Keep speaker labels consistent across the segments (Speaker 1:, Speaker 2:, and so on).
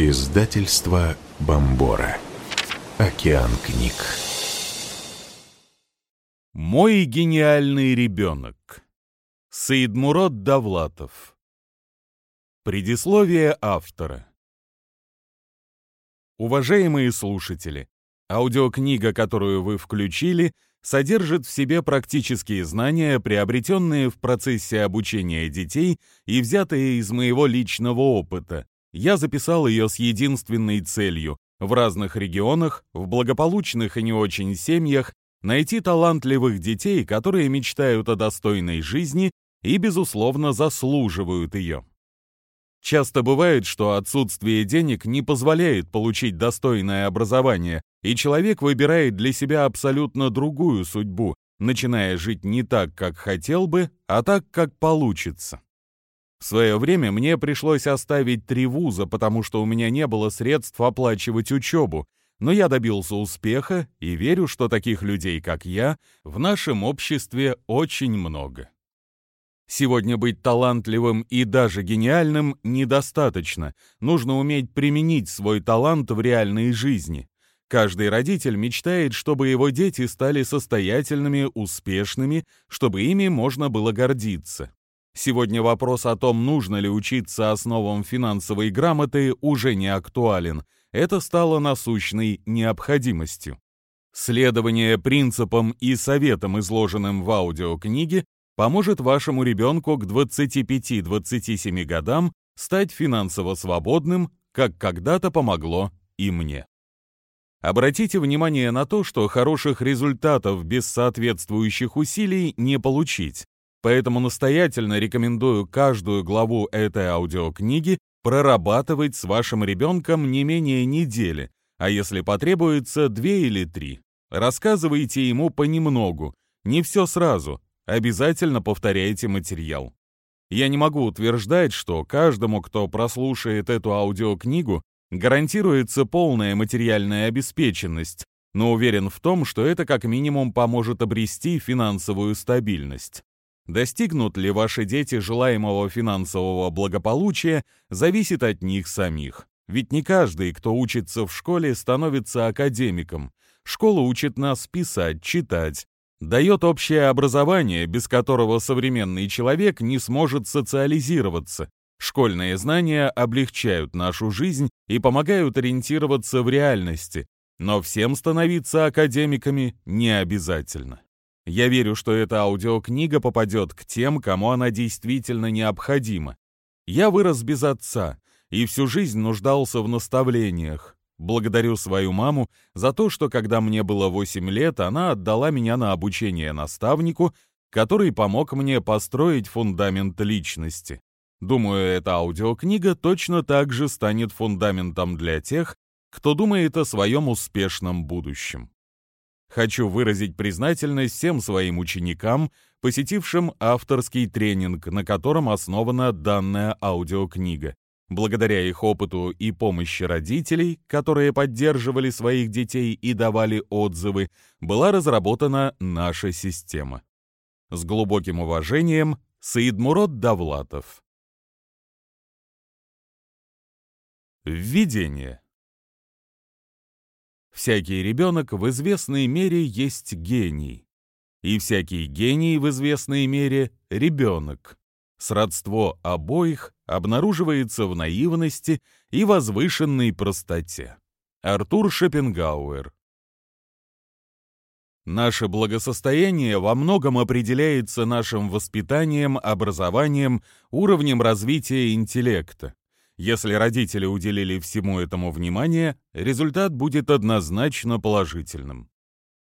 Speaker 1: Издательство Бомбора. Океан книг.
Speaker 2: Мой гениальный ребенок. Саидмурод Давлатов. Предисловие автора. Уважаемые слушатели, аудиокнига, которую вы включили, содержит в себе практические знания, приобретенные в процессе обучения детей и взятые из моего личного опыта. Я записал ее с единственной целью – в разных регионах, в благополучных и не очень семьях, найти талантливых детей, которые мечтают о достойной жизни и, безусловно, заслуживают ее. Часто бывает, что отсутствие денег не позволяет получить достойное образование, и человек выбирает для себя абсолютно другую судьбу, начиная жить не так, как хотел бы, а так, как получится. В свое время мне пришлось оставить три вуза, потому что у меня не было средств оплачивать учебу, но я добился успеха и верю, что таких людей, как я, в нашем обществе очень много. Сегодня быть талантливым и даже гениальным недостаточно. Нужно уметь применить свой талант в реальной жизни. Каждый родитель мечтает, чтобы его дети стали состоятельными, успешными, чтобы ими можно было гордиться. Сегодня вопрос о том, нужно ли учиться основам финансовой грамоты, уже не актуален. Это стало насущной необходимостью. Следование принципам и советам, изложенным в аудиокниге, поможет вашему ребенку к 25-27 годам стать финансово свободным, как когда-то помогло и мне. Обратите внимание на то, что хороших результатов без соответствующих усилий не получить, поэтому настоятельно рекомендую каждую главу этой аудиокниги прорабатывать с вашим ребенком не менее недели, а если потребуется, две или три. Рассказывайте ему понемногу, не все сразу, обязательно повторяйте материал. Я не могу утверждать, что каждому, кто прослушает эту аудиокнигу, гарантируется полная материальная обеспеченность, но уверен в том, что это как минимум поможет обрести финансовую стабильность. Достигнут ли ваши дети желаемого финансового благополучия, зависит от них самих. Ведь не каждый, кто учится в школе, становится академиком. Школа учит нас писать, читать, дает общее образование, без которого современный человек не сможет социализироваться. Школьные знания облегчают нашу жизнь и помогают ориентироваться в реальности, но всем становиться академиками не обязательно. Я верю, что эта аудиокнига попадет к тем, кому она действительно необходима. Я вырос без отца и всю жизнь нуждался в наставлениях. Благодарю свою маму за то, что когда мне было 8 лет, она отдала меня на обучение наставнику, который помог мне построить фундамент личности. Думаю, эта аудиокнига точно так же станет фундаментом для тех, кто думает о своем успешном будущем. Хочу выразить признательность всем своим ученикам, посетившим авторский тренинг, на котором основана данная аудиокнига. Благодаря их опыту и помощи родителей, которые поддерживали своих детей и давали отзывы, была разработана наша система. С глубоким уважением, Саидмурод Давлатов. Введение. Всякий ребенок в известной мере есть гений. И всякий гений в известной мере — ребенок. Сродство обоих обнаруживается в наивности и возвышенной простоте. Артур Шопенгауэр Наше благосостояние во многом определяется нашим воспитанием, образованием, уровнем развития интеллекта. Если родители уделили всему этому внимание, результат будет однозначно положительным.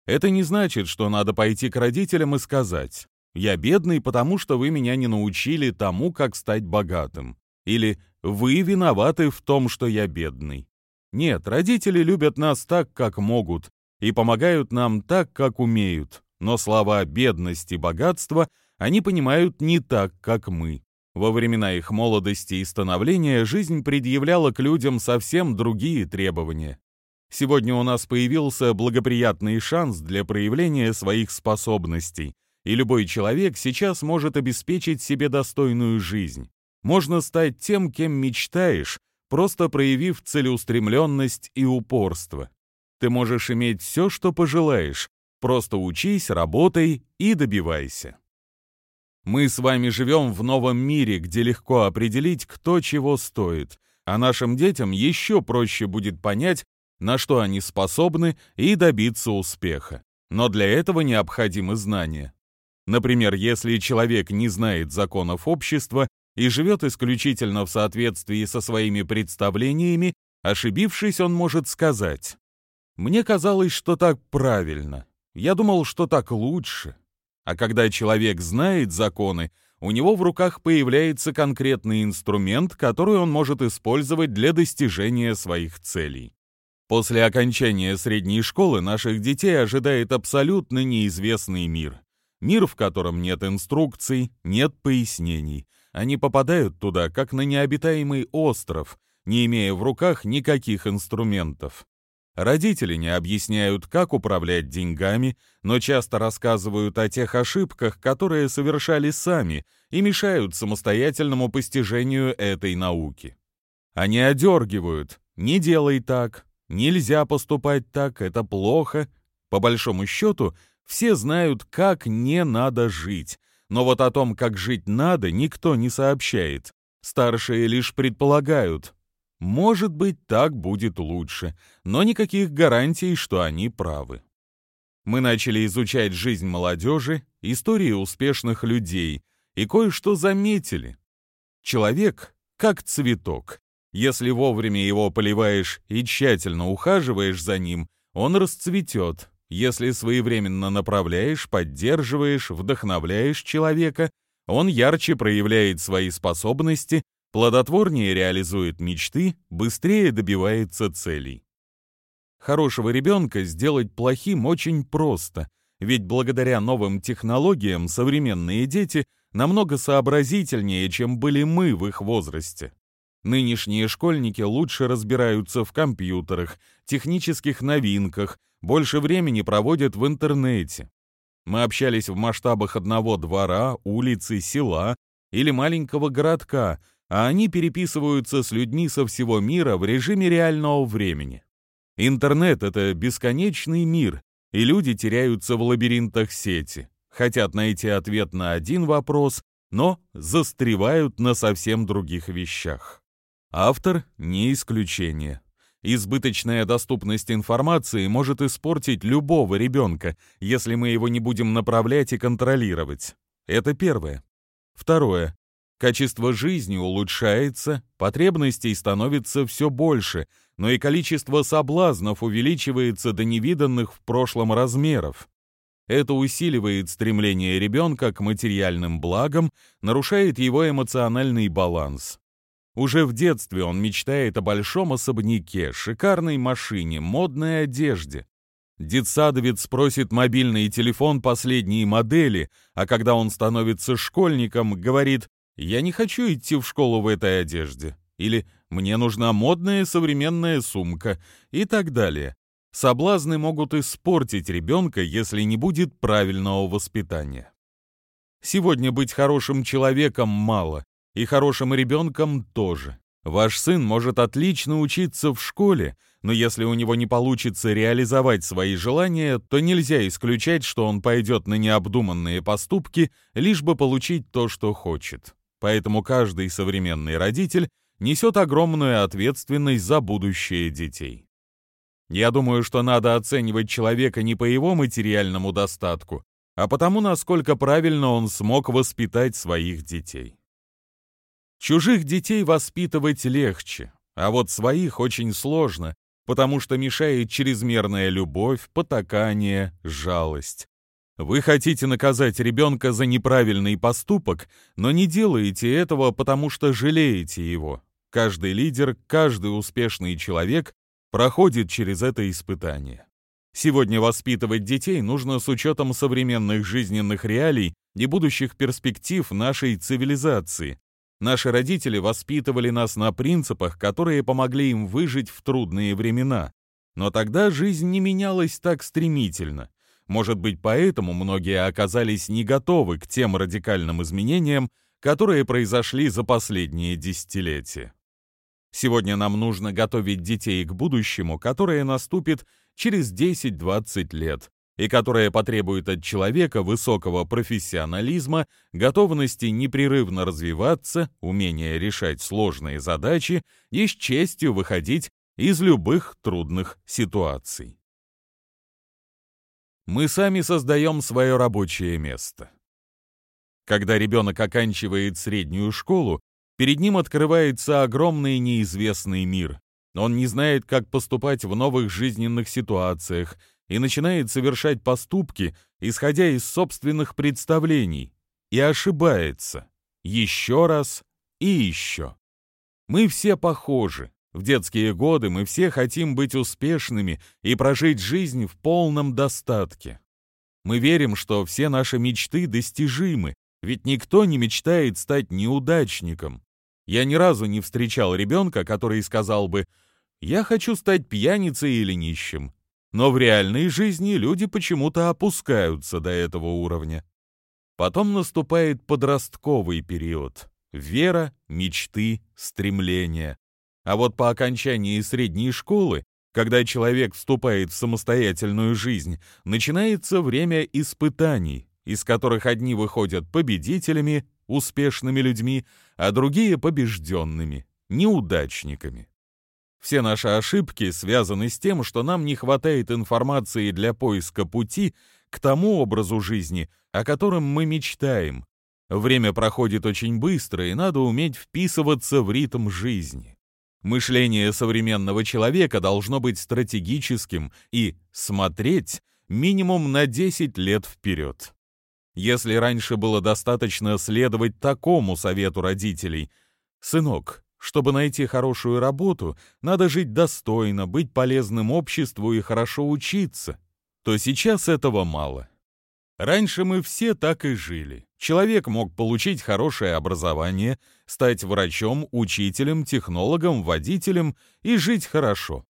Speaker 2: Это не значит, что надо пойти к родителям и сказать я бедный, потому что вы меня не научили тому, как стать богатым. Или вы виноваты в том, что я бедный. Нет, родители любят нас так, как могут, и помогают нам так, как умеют. Но слова «бедность» и «богатство» они понимают не так, как мы. Во времена их молодости и становления жизнь предъявляла к людям совсем другие требования. Сегодня у нас появился благоприятный шанс для проявления своих способностей – и любой человек сейчас может обеспечить себе достойную жизнь. Можно стать тем, кем мечтаешь, просто проявив целеустремленность и упорство. Ты можешь иметь все, что пожелаешь, просто учись, работай и добивайся. Мы с вами живем в новом мире, где легко определить, кто чего стоит, а нашим детям еще проще будет понять, на что они способны и добиться успеха. Но для этого необходимы знания. Например, если человек не знает законов общества и живет исключительно в соответствии со своими представлениями, ошибившись, он может сказать «Мне казалось, что так правильно. Я думал, что так лучше». А когда человек знает законы, у него в руках появляется конкретный инструмент, который он может использовать для достижения своих целей. После окончания средней школы наших детей ожидает абсолютно неизвестный мир. Мир, в котором нет инструкций, нет пояснений. Они попадают туда, как на необитаемый остров, не имея в руках никаких инструментов. Родители не объясняют, как управлять деньгами, но часто рассказывают о тех ошибках, которые совершали сами, и мешают самостоятельному постижению этой науки. Они одергивают «не делай так», Нельзя поступать так, это плохо. По большому счету, все знают, как не надо жить. Но вот о том, как жить надо, никто не сообщает. Старшие лишь предполагают. Может быть, так будет лучше, но никаких гарантий, что они правы. Мы начали изучать жизнь молодежи, истории успешных людей, и кое-что заметили. Человек как цветок. Если вовремя его поливаешь и тщательно ухаживаешь за ним, он расцветет. Если своевременно направляешь, поддерживаешь, вдохновляешь человека, он ярче проявляет свои способности, плодотворнее реализует мечты, быстрее добивается целей. Хорошего ребенка сделать плохим очень просто, ведь благодаря новым технологиям современные дети намного сообразительнее, чем были мы в их возрасте. Нынешние школьники лучше разбираются в компьютерах, технических новинках, больше времени проводят в интернете. Мы общались в масштабах одного двора, улицы, села или маленького городка, а они переписываются с людьми со всего мира в режиме реального времени. Интернет — это бесконечный мир, и люди теряются в лабиринтах сети, хотят найти ответ на один вопрос, но застревают на совсем других вещах. Автор не исключение. Избыточная доступность информации может испортить любого ребенка, если мы его не будем направлять и контролировать. Это первое. Второе. Качество жизни улучшается, потребностей становится все больше, но и количество соблазнов увеличивается до невиданных в прошлом размеров. Это усиливает стремление ребенка к материальным благам, нарушает его эмоциональный баланс. Уже в детстве он мечтает о большом особняке, шикарной машине, модной одежде. Детсадовец просит мобильный телефон последней модели, а когда он становится школьником, говорит «Я не хочу идти в школу в этой одежде» или «Мне нужна модная современная сумка» и так далее. Соблазны могут испортить ребенка, если не будет правильного воспитания. Сегодня быть хорошим человеком мало, и хорошим ребенком тоже. Ваш сын может отлично учиться в школе, но если у него не получится реализовать свои желания, то нельзя исключать, что он пойдет на необдуманные поступки, лишь бы получить то, что хочет. Поэтому каждый современный родитель несет огромную ответственность за будущее детей. Я думаю, что надо оценивать человека не по его материальному достатку, а потому, насколько правильно он смог воспитать своих детей. Чужих детей воспитывать легче, а вот своих очень сложно, потому что мешает чрезмерная любовь, потакание, жалость. Вы хотите наказать ребенка за неправильный поступок, но не делаете этого, потому что жалеете его. Каждый лидер, каждый успешный человек проходит через это испытание. Сегодня воспитывать детей нужно с учетом современных жизненных реалий и будущих перспектив нашей цивилизации, Наши родители воспитывали нас на принципах, которые помогли им выжить в трудные времена. Но тогда жизнь не менялась так стремительно. Может быть, поэтому многие оказались не готовы к тем радикальным изменениям, которые произошли за последние десятилетия. Сегодня нам нужно готовить детей к будущему, которое наступит через 10-20 лет, и которое потребует от человека высокого профессионализма, готовности непрерывно развиваться, умения решать сложные задачи и с честью выходить из любых трудных ситуаций. Мы сами создаем свое рабочее место. Когда ребенок оканчивает среднюю школу, перед ним открывается огромный неизвестный мир. Он не знает, как поступать в новых жизненных ситуациях, и начинает совершать поступки, исходя из собственных представлений, и ошибается еще раз и еще. Мы все похожи. В детские годы мы все хотим быть успешными и прожить жизнь в полном достатке. Мы верим, что все наши мечты достижимы, ведь никто не мечтает стать неудачником. Я ни разу не встречал ребенка, который сказал бы «Я хочу стать пьяницей или нищим». Но в реальной жизни люди почему-то опускаются до этого уровня. Потом наступает подростковый период. Вера, мечты, стремления. А вот по окончании средней школы, когда человек вступает в самостоятельную жизнь, начинается время испытаний, из которых одни выходят победителями, успешными людьми, а другие побежденными, неудачниками. Все наши ошибки связаны с тем, что нам не хватает информации для поиска пути к тому образу жизни, о котором мы мечтаем. Время проходит очень быстро, и надо уметь вписываться в ритм жизни. Мышление современного человека должно быть стратегическим и смотреть минимум на 10 лет вперед. Если раньше было достаточно следовать такому совету родителей, «Сынок, чтобы найти хорошую работу, надо жить достойно, быть полезным обществу и хорошо учиться, то сейчас этого мало. Раньше мы все так и жили. Человек мог получить хорошее образование, стать врачом, учителем, технологом, водителем и жить хорошо.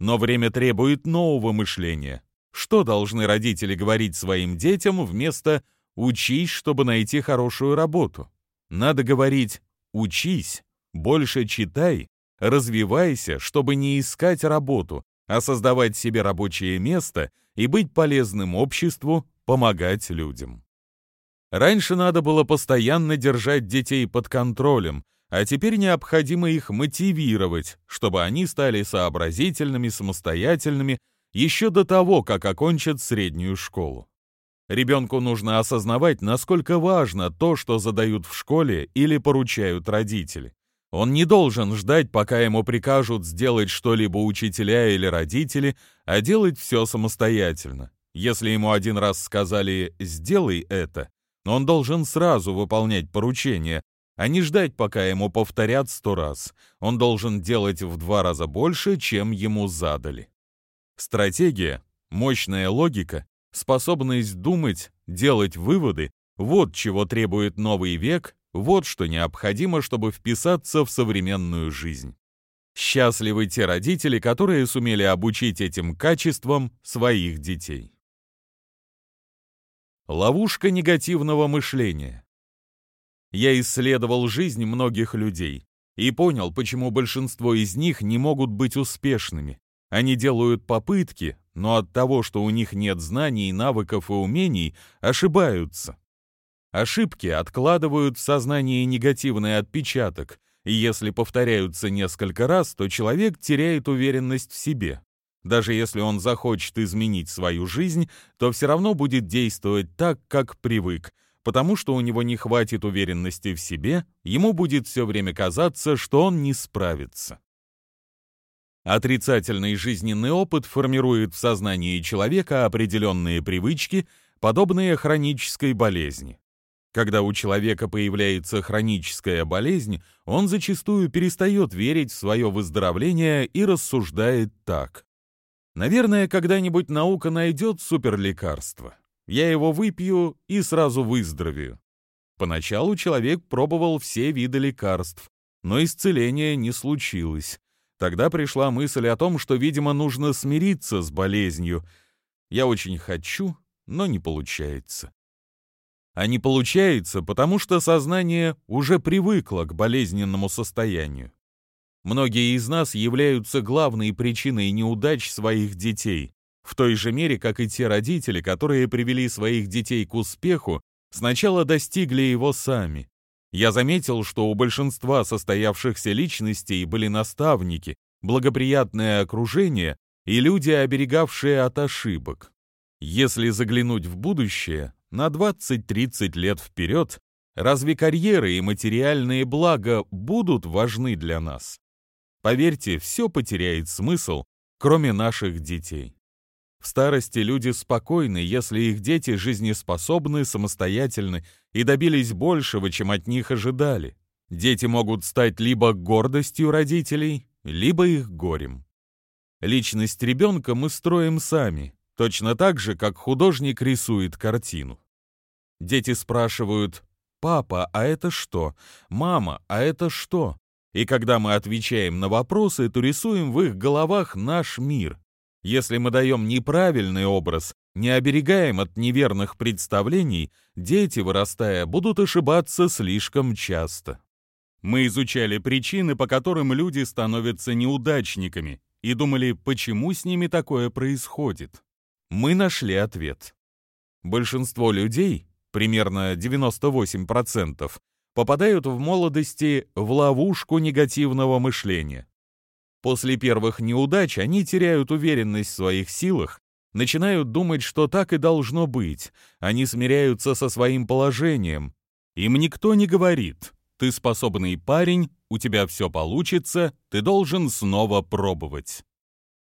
Speaker 2: Но время требует нового мышления. Что должны родители говорить своим детям вместо «учись, чтобы найти хорошую работу»? Надо говорить «учись, больше читай, развивайся, чтобы не искать работу, а создавать себе рабочее место и быть полезным обществу, помогать людям. Раньше надо было постоянно держать детей под контролем, а теперь необходимо их мотивировать, чтобы они стали сообразительными, самостоятельными еще до того, как окончат среднюю школу. Ребенку нужно осознавать, насколько важно то, что задают в школе или поручают родители. Он не должен ждать, пока ему прикажут сделать что-либо учителя или родители, а делать все самостоятельно. Если ему один раз сказали «сделай это», он должен сразу выполнять поручение, а не ждать, пока ему повторят сто раз. Он должен делать в два раза больше, чем ему задали. Стратегия, мощная логика, способность думать, делать выводы – вот чего требует новый век вот что необходимо, чтобы вписаться в современную жизнь. Счастливы те родители, которые сумели обучить этим качествам своих детей. Ловушка негативного мышления. Я исследовал жизнь многих людей и понял, почему большинство из них не могут быть успешными. Они делают попытки, но от того, что у них нет знаний, навыков и умений, ошибаются. Ошибки откладывают в сознании негативный отпечаток, и если повторяются несколько раз, то человек теряет уверенность в себе. Даже если он захочет изменить свою жизнь, то все равно будет действовать так, как привык, потому что у него не хватит уверенности в себе, ему будет все время казаться, что он не справится. Отрицательный жизненный опыт формирует в сознании человека определенные привычки, подобные хронической болезни. Когда у человека появляется хроническая болезнь, он зачастую перестает верить в свое выздоровление и рассуждает так. Наверное, когда-нибудь наука найдет суперлекарство. Я его выпью и сразу выздоровею. Поначалу человек пробовал все виды лекарств, но исцеления не случилось. Тогда пришла мысль о том, что, видимо, нужно смириться с болезнью. Я очень хочу, но не получается а не получается, потому что сознание уже привыкло к болезненному состоянию. Многие из нас являются главной причиной неудач своих детей, в той же мере, как и те родители, которые привели своих детей к успеху, сначала достигли его сами. Я заметил, что у большинства состоявшихся личностей были наставники, благоприятное окружение и люди, оберегавшие от ошибок. Если заглянуть в будущее, на 20-30 лет вперед, разве карьеры и материальные блага будут важны для нас? Поверьте, все потеряет смысл, кроме наших детей. В старости люди спокойны, если их дети жизнеспособны, самостоятельны и добились большего, чем от них ожидали. Дети могут стать либо гордостью родителей, либо их горем. Личность ребенка мы строим сами, точно так же, как художник рисует картину. Дети спрашивают «Папа, а это что? Мама, а это что?» И когда мы отвечаем на вопросы, то рисуем в их головах наш мир, если мы даем неправильный образ, не оберегаем от неверных представлений, дети, вырастая, будут ошибаться слишком часто. Мы изучали причины, по которым люди становятся неудачниками, и думали, почему с ними такое происходит. Мы нашли ответ. Большинство людей, примерно 98%, попадают в молодости в ловушку негативного мышления. После первых неудач они теряют уверенность в своих силах, начинают думать, что так и должно быть, они смиряются со своим положением. Им никто не говорит «ты способный парень, у тебя все получится, ты должен снова пробовать».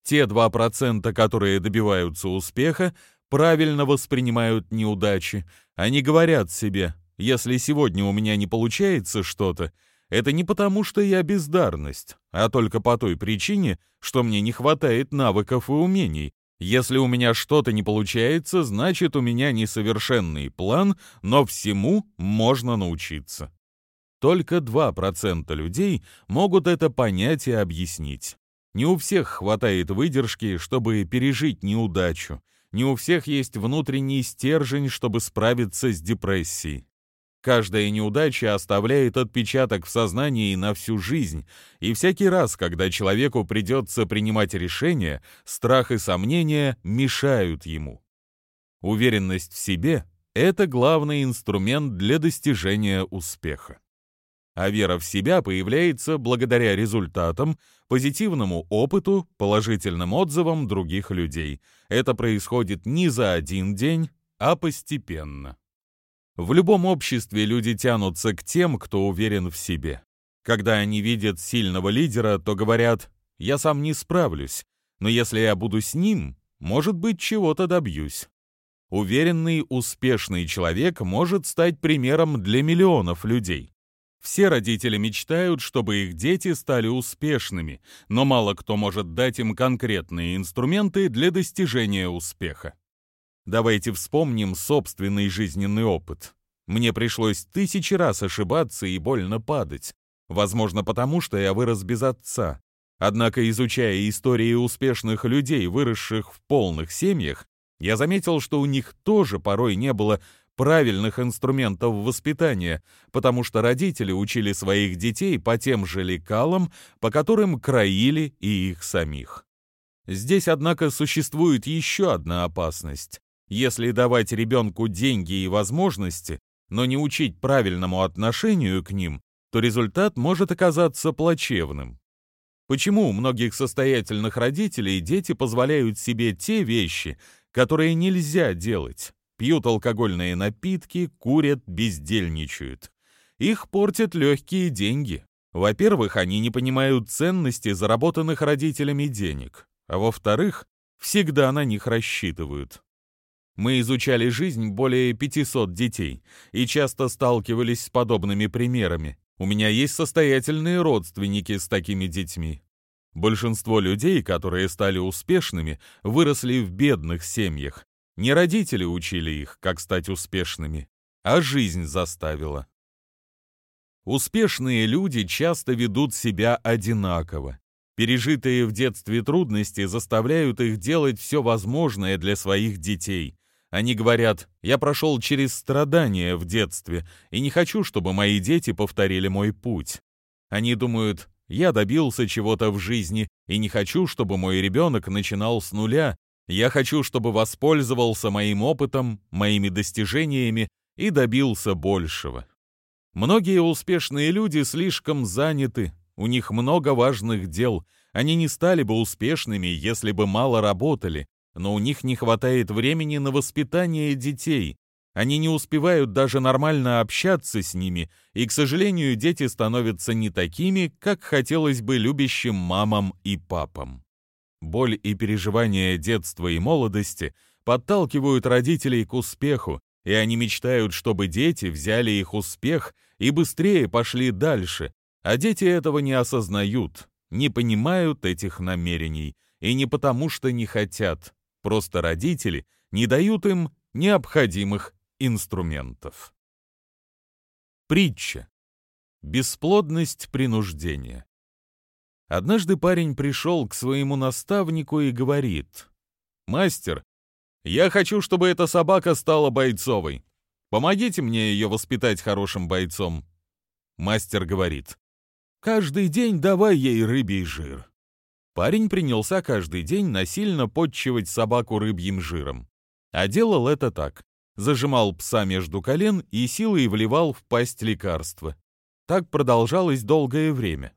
Speaker 2: Те 2%, которые добиваются успеха, правильно воспринимают неудачи. Они говорят себе, если сегодня у меня не получается что-то, это не потому, что я бездарность, а только по той причине, что мне не хватает навыков и умений. Если у меня что-то не получается, значит, у меня несовершенный план, но всему можно научиться. Только 2% людей могут это понять и объяснить. Не у всех хватает выдержки, чтобы пережить неудачу. Не у всех есть внутренний стержень, чтобы справиться с депрессией. Каждая неудача оставляет отпечаток в сознании на всю жизнь, и всякий раз, когда человеку придется принимать решения, страх и сомнения мешают ему. Уверенность в себе — это главный инструмент для достижения успеха. А вера в себя появляется благодаря результатам, позитивному опыту, положительным отзывам других людей. Это происходит не за один день, а постепенно. В любом обществе люди тянутся к тем, кто уверен в себе. Когда они видят сильного лидера, то говорят «я сам не справлюсь, но если я буду с ним, может быть, чего-то добьюсь». Уверенный, успешный человек может стать примером для миллионов людей. Все родители мечтают, чтобы их дети стали успешными, но мало кто может дать им конкретные инструменты для достижения успеха. Давайте вспомним собственный жизненный опыт. Мне пришлось тысячи раз ошибаться и больно падать. Возможно, потому что я вырос без отца. Однако, изучая истории успешных людей, выросших в полных семьях, я заметил, что у них тоже порой не было правильных инструментов воспитания, потому что родители учили своих детей по тем же лекалам, по которым краили и их самих. Здесь, однако, существует еще одна опасность. Если давать ребенку деньги и возможности, но не учить правильному отношению к ним, то результат может оказаться плачевным. Почему у многих состоятельных родителей дети позволяют себе те вещи, которые нельзя делать? Пьют алкогольные напитки, курят, бездельничают. Их портят легкие деньги. Во-первых, они не понимают ценности заработанных родителями денег, а во-вторых, всегда на них рассчитывают. Мы изучали жизнь более 500 детей и часто сталкивались с подобными примерами. У меня есть состоятельные родственники с такими детьми. Большинство людей, которые стали успешными, выросли в бедных семьях. Не родители учили их, как стать успешными, а жизнь заставила. Успешные люди часто ведут себя одинаково. Пережитые в детстве трудности заставляют их делать все возможное для своих детей, они говорят, я прошел через страдания в детстве и не хочу, чтобы мои дети повторили мой путь. Они думают, Я добился чего-то в жизни и не хочу, чтобы мой ребенок начинал с нуля. Я хочу, чтобы воспользовался моим опытом, моими достижениями и добился большего. Многие успешные люди слишком заняты, у них много важных дел. Они не стали бы успешными, если бы мало работали, но у них не хватает времени на воспитание детей. Они не успевают даже нормально общаться с ними, и, к сожалению, дети становятся не такими, как хотелось бы любящим мамам и папам. Боль и переживания детства и молодости подталкивают родителей к успеху, и они мечтают, чтобы дети взяли их успех и быстрее пошли дальше, а дети этого не осознают, не понимают этих намерений, и не потому что не хотят, просто родители не дают им необходимых инструментов. Притча. Бесплодность принуждения. Однажды парень пришел к своему наставнику и говорит, «Мастер, я хочу, чтобы эта собака стала бойцовой. Помогите мне ее воспитать хорошим бойцом». Мастер говорит, «Каждый день давай ей рыбий жир». Парень принялся каждый день насильно подчивать собаку рыбьим жиром. А делал это так. Зажимал пса между колен и силой вливал в пасть лекарства. Так продолжалось долгое время.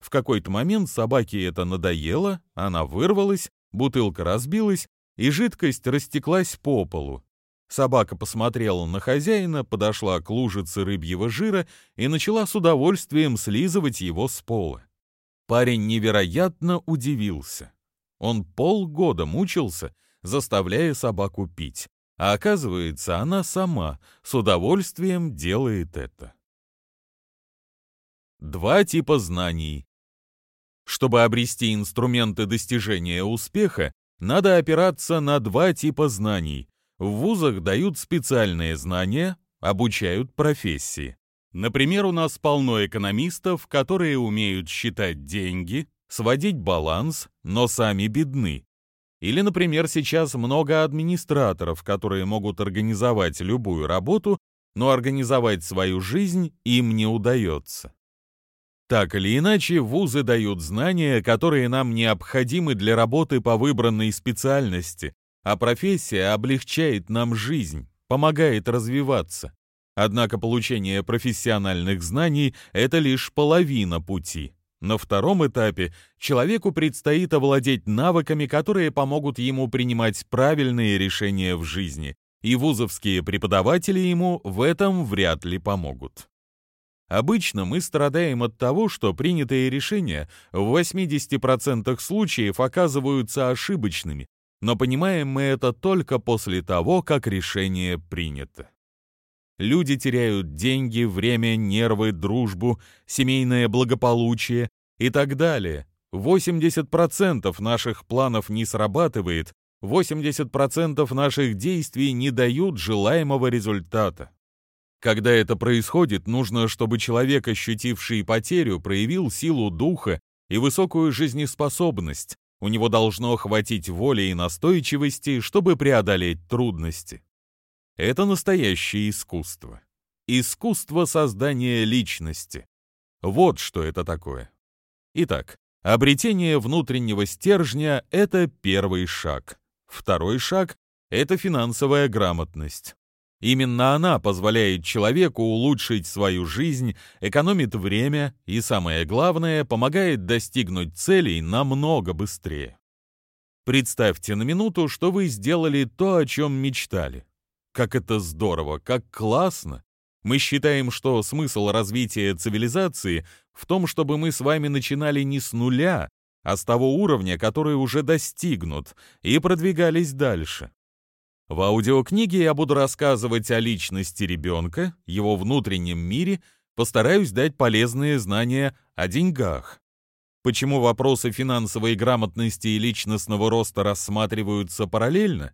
Speaker 2: В какой-то момент собаке это надоело, она вырвалась, бутылка разбилась, и жидкость растеклась по полу. Собака посмотрела на хозяина, подошла к лужице рыбьего жира и начала с удовольствием слизывать его с пола. Парень невероятно удивился. Он полгода мучился, заставляя собаку пить, а оказывается, она сама с удовольствием делает это. Два типа знаний. Чтобы обрести инструменты достижения успеха, надо опираться на два типа знаний. В вузах дают специальные знания, обучают профессии. Например, у нас полно экономистов, которые умеют считать деньги, сводить баланс, но сами бедны. Или, например, сейчас много администраторов, которые могут организовать любую работу, но организовать свою жизнь им не удается. Так или иначе, вузы дают знания, которые нам необходимы для работы по выбранной специальности, а профессия облегчает нам жизнь, помогает развиваться. Однако получение профессиональных знаний – это лишь половина пути. На втором этапе человеку предстоит овладеть навыками, которые помогут ему принимать правильные решения в жизни, и вузовские преподаватели ему в этом вряд ли помогут. Обычно мы страдаем от того, что принятые решения в 80% случаев оказываются ошибочными, но понимаем мы это только после того, как решение принято. Люди теряют деньги, время, нервы, дружбу, семейное благополучие и так далее. 80% наших планов не срабатывает, 80% наших действий не дают желаемого результата. Когда это происходит, нужно, чтобы человек, ощутивший потерю, проявил силу духа и высокую жизнеспособность. У него должно хватить воли и настойчивости, чтобы преодолеть трудности. Это настоящее искусство. Искусство создания личности. Вот что это такое. Итак, обретение внутреннего стержня – это первый шаг. Второй шаг – это финансовая грамотность. Именно она позволяет человеку улучшить свою жизнь, экономит время и, самое главное, помогает достигнуть целей намного быстрее. Представьте на минуту, что вы сделали то, о чем мечтали. Как это здорово, как классно! Мы считаем, что смысл развития цивилизации в том, чтобы мы с вами начинали не с нуля, а с того уровня, который уже достигнут, и продвигались дальше. В аудиокниге я буду рассказывать о личности ребенка, его внутреннем мире, постараюсь дать полезные знания о деньгах. Почему вопросы финансовой грамотности и личностного роста рассматриваются параллельно?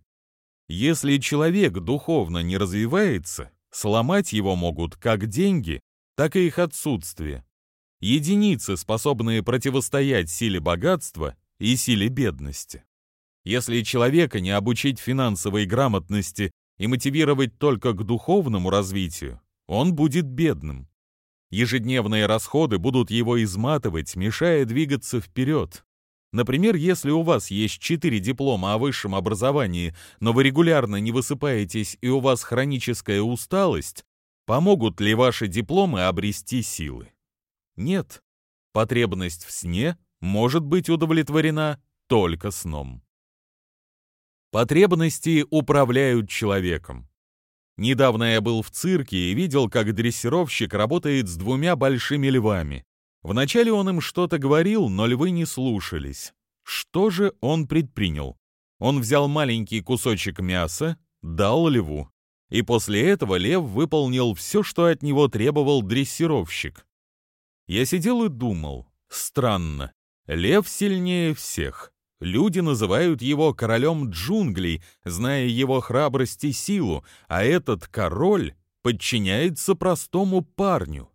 Speaker 2: Если человек духовно не развивается, сломать его могут как деньги, так и их отсутствие. Единицы, способные противостоять силе богатства и силе бедности. Если человека не обучить финансовой грамотности и мотивировать только к духовному развитию, он будет бедным. Ежедневные расходы будут его изматывать, мешая двигаться вперед. Например, если у вас есть четыре диплома о высшем образовании, но вы регулярно не высыпаетесь и у вас хроническая усталость, помогут ли ваши дипломы обрести силы? Нет. Потребность в сне может быть удовлетворена только сном. Потребности управляют человеком. Недавно я был в цирке и видел, как дрессировщик работает с двумя большими львами. Вначале он им что-то говорил, но львы не слушались. Что же он предпринял? Он взял маленький кусочек мяса, дал льву. И после этого лев выполнил все, что от него требовал дрессировщик. Я сидел и думал, странно, лев сильнее всех. Люди называют его королем джунглей, зная его храбрость и силу, а этот король подчиняется простому парню.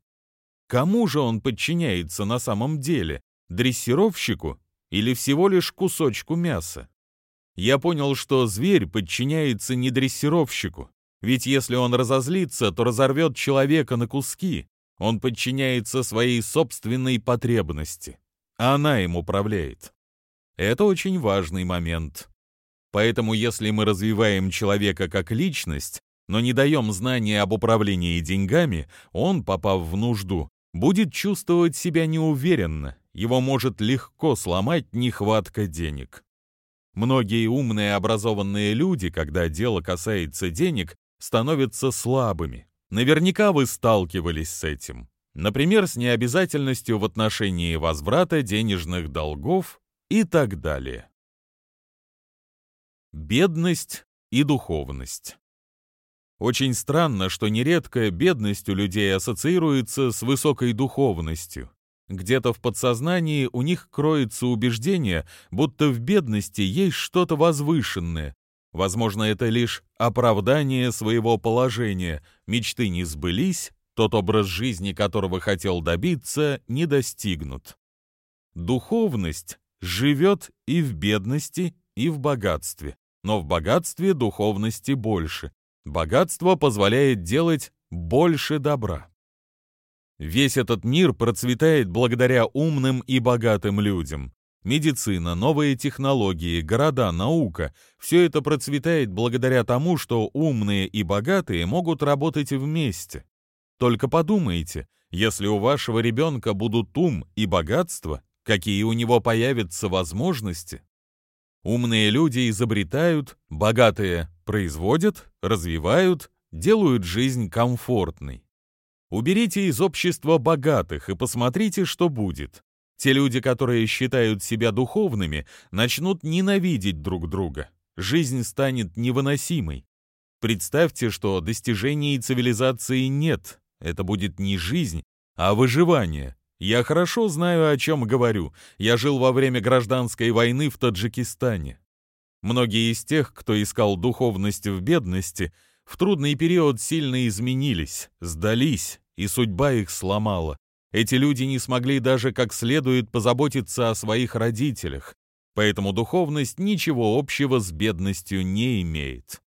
Speaker 2: Кому же он подчиняется на самом деле? Дрессировщику или всего лишь кусочку мяса? Я понял, что зверь подчиняется не дрессировщику, ведь если он разозлится, то разорвет человека на куски. Он подчиняется своей собственной потребности, а она им управляет. Это очень важный момент. Поэтому если мы развиваем человека как личность, но не даем знания об управлении деньгами, он, попав в нужду, будет чувствовать себя неуверенно, его может легко сломать нехватка денег. Многие умные образованные люди, когда дело касается денег, становятся слабыми. Наверняка вы сталкивались с этим. Например, с необязательностью в отношении возврата денежных долгов и так далее. Бедность и духовность. Очень странно, что нередко бедность у людей ассоциируется с высокой духовностью. Где-то в подсознании у них кроется убеждение, будто в бедности есть что-то возвышенное. Возможно, это лишь оправдание своего положения. Мечты не сбылись, тот образ жизни, которого хотел добиться, не достигнут. Духовность живет и в бедности, и в богатстве. Но в богатстве духовности больше. Богатство позволяет делать больше добра. Весь этот мир процветает благодаря умным и богатым людям. Медицина, новые технологии, города, наука – все это процветает благодаря тому, что умные и богатые могут работать вместе. Только подумайте, если у вашего ребенка будут ум и богатство, какие у него появятся возможности. Умные люди изобретают, богатые производят, развивают, делают жизнь комфортной. Уберите из общества богатых и посмотрите, что будет. Те люди, которые считают себя духовными, начнут ненавидеть друг друга. Жизнь станет невыносимой. Представьте, что достижений цивилизации нет. Это будет не жизнь, а выживание. Я хорошо знаю, о чем говорю. Я жил во время гражданской войны в Таджикистане. Многие из тех, кто искал духовность в бедности, в трудный период сильно изменились, сдались, и судьба их сломала. Эти люди не смогли даже как следует позаботиться о своих родителях, поэтому духовность ничего общего с бедностью не имеет.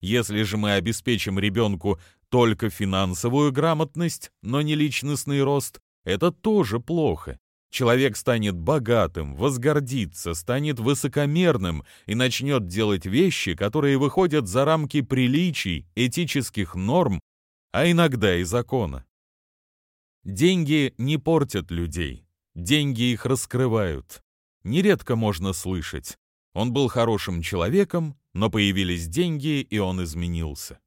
Speaker 2: Если же мы обеспечим ребенку только финансовую грамотность, но не личностный рост, это тоже плохо. Человек станет богатым, возгордится, станет высокомерным и начнет делать вещи, которые выходят за рамки приличий, этических норм, а иногда и закона. Деньги не портят людей, деньги их раскрывают. Нередко можно слышать. Он был хорошим человеком, но появились деньги, и он изменился.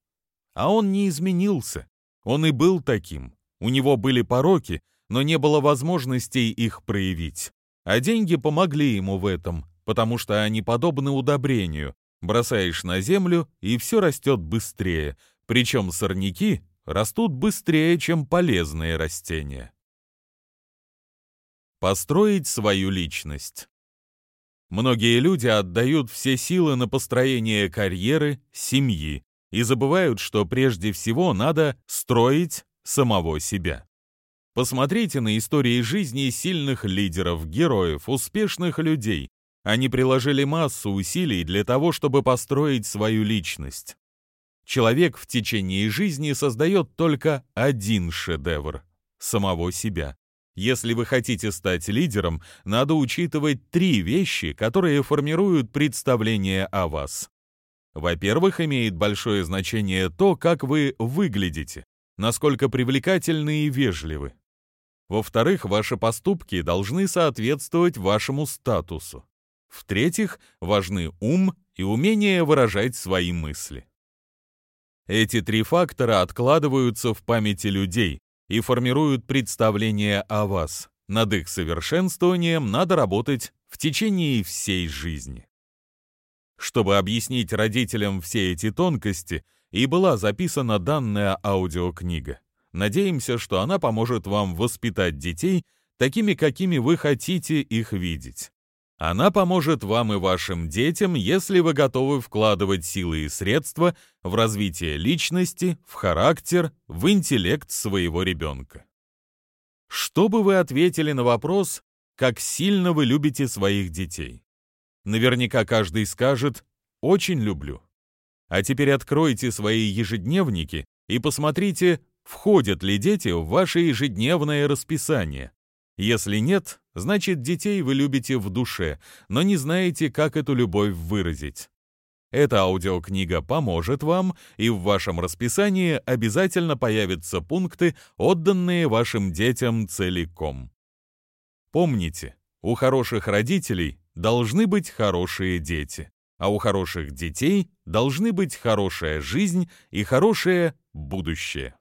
Speaker 2: А он не изменился. Он и был таким. У него были пороки, но не было возможностей их проявить. А деньги помогли ему в этом, потому что они подобны удобрению. Бросаешь на землю, и все растет быстрее, причем сорняки растут быстрее, чем полезные растения. Построить свою личность. Многие люди отдают все силы на построение карьеры, семьи и забывают, что прежде всего надо строить самого себя. Посмотрите на истории жизни сильных лидеров, героев, успешных людей. Они приложили массу усилий для того, чтобы построить свою личность. Человек в течение жизни создает только один шедевр самого себя. Если вы хотите стать лидером, надо учитывать три вещи, которые формируют представление о вас. Во-первых, имеет большое значение то, как вы выглядите, насколько привлекательны и вежливы. Во-вторых, ваши поступки должны соответствовать вашему статусу. В-третьих, важны ум и умение выражать свои мысли. Эти три фактора откладываются в памяти людей и формируют представление о вас. Над их совершенствованием надо работать в течение всей жизни. Чтобы объяснить родителям все эти тонкости, и была записана данная аудиокнига. Надеемся, что она поможет вам воспитать детей такими, какими вы хотите их видеть. Она поможет вам и вашим детям, если вы готовы вкладывать силы и средства в развитие личности, в характер, в интеллект своего ребенка. Что бы вы ответили на вопрос, как сильно вы любите своих детей? Наверняка каждый скажет «очень люблю». А теперь откройте свои ежедневники и посмотрите, входят ли дети в ваше ежедневное расписание. Если нет, значит детей вы любите в душе, но не знаете, как эту любовь выразить. Эта аудиокнига поможет вам, и в вашем расписании обязательно появятся пункты, отданные вашим детям целиком. Помните, у хороших родителей должны быть хорошие дети, а у хороших детей должны быть хорошая жизнь и хорошее будущее.